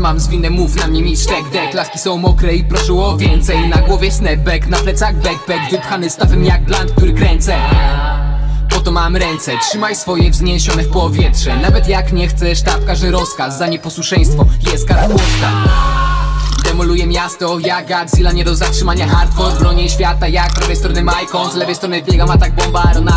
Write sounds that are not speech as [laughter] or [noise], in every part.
mam zwinne, mów na mnie miszczek Dek, laski są mokre i proszę o więcej. Na głowie snapback, na plecach backpack. Wypchany stawem jak blunt, który kręcę. Po to mam ręce, trzymaj swoje wzniesione w powietrze. Nawet jak nie chcesz, tapka, że rozkaz. Za nieposłuszeństwo jest kara chłosta. Demoluję miasto jak Godzilla Nie do zatrzymania. Hardcore Bronię świata jak prawej strony Maicon. Z lewej strony biegam atak bomba Ronaldo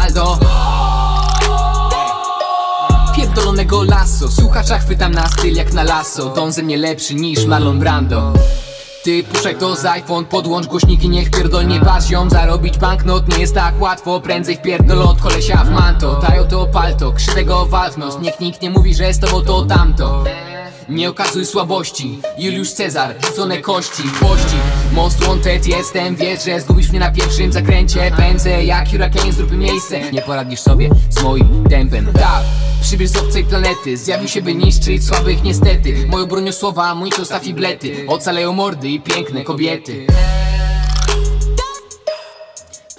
lasso Słuchacza chwytam na styl jak na lasso Don ze mnie lepszy niż Marlon Brando. Ty puszczaj to z iPhone, podłącz głośniki, niech pierdolnie pasją Zarobić banknot nie jest tak łatwo, prędzej wpierdol od kolesia w manto. Tajo to palto, krzywego waltnos, niech nikt nie mówi, że z tobą to tamto nie okazuj słabości. Juliusz Cezar, rzucone kości, pościg Most wanted jestem, wiesz, że zgubisz mnie na pierwszym zakręcie. Pędzę jak hurricane, zrób miejsce. Nie poradzisz sobie z moim tempem. Tak, przybysz z obcej planety. Zjawił się by niszczyć słabych niestety. Moją bronią słowa, mój to staw i blety. Ocaleją mordy i piękne kobiety.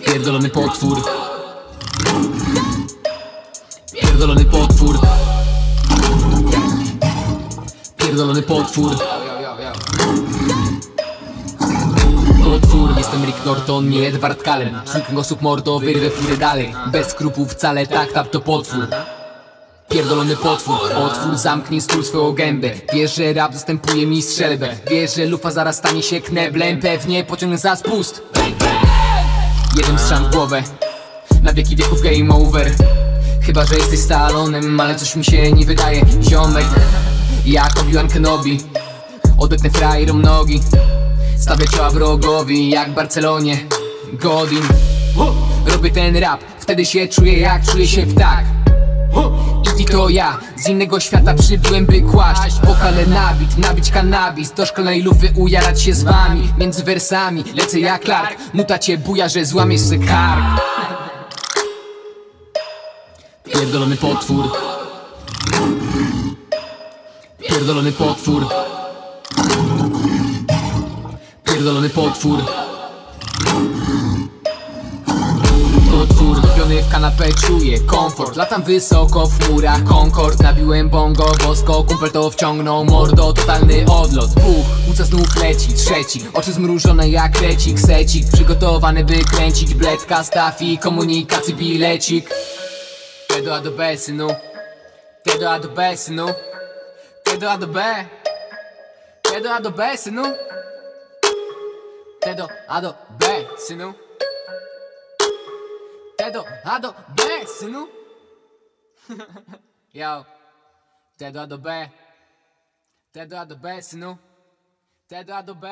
Pierdolony potwór. Pierdolony potwór Pierdolony potwór. Potwór, jestem Rick Norton, nie Edward Cullen. Kilka osób mordo, wyrwę fury dalej. Bez skrupów wcale, tak, tak to potwór. Pierdolony potwór, otwór, zamknij stół swoją gębę. Wiesz, że rap zastępuje mi strzelbę. Wiesz, że lufa zaraz stanie się kneblem Pewnie pociągnę za spust. Jeden strzał w głowę. Na wieki wieków game over. Chyba, że jesteś stalonem, ale coś mi się nie wydaje. Ziomek, jak Obi-Wan Kenobi Odetnę frajerom nogi. Stawię czoła wrogowi, jak Barcelonie. Godin. Robię ten rap, wtedy się czuję jak czuję się ptak i to ja, z innego świata przybyłem by kłaść. Wokale nabit, nabić kanabis Do szkolnej lufy ujarać się z wami. Między wersami, lecę jak Clark. Nuta cię buja, że złamiesz se kark. Pierdolony potwór Pierdolony potwór. Pierdolony potwór. Potwór w kanapę czuję komfort. Latam wysoko w chmurach Concord. Nabiłem bongo bosko Kumpel to wciągnął mordo. Totalny odlot. Uch, uca znów leci. Trzeci, oczy zmrużone jak krecik Secik, przygotowany by kręcić Bledka, stafi, komunikacji bilecik. T do A do B, synu. Do A do B, synu T do A do B? T do A do B, synu [laughs] T do A do B, synu T do A do B, synu Yo. T do A do B. T do A do B, synu T do A do B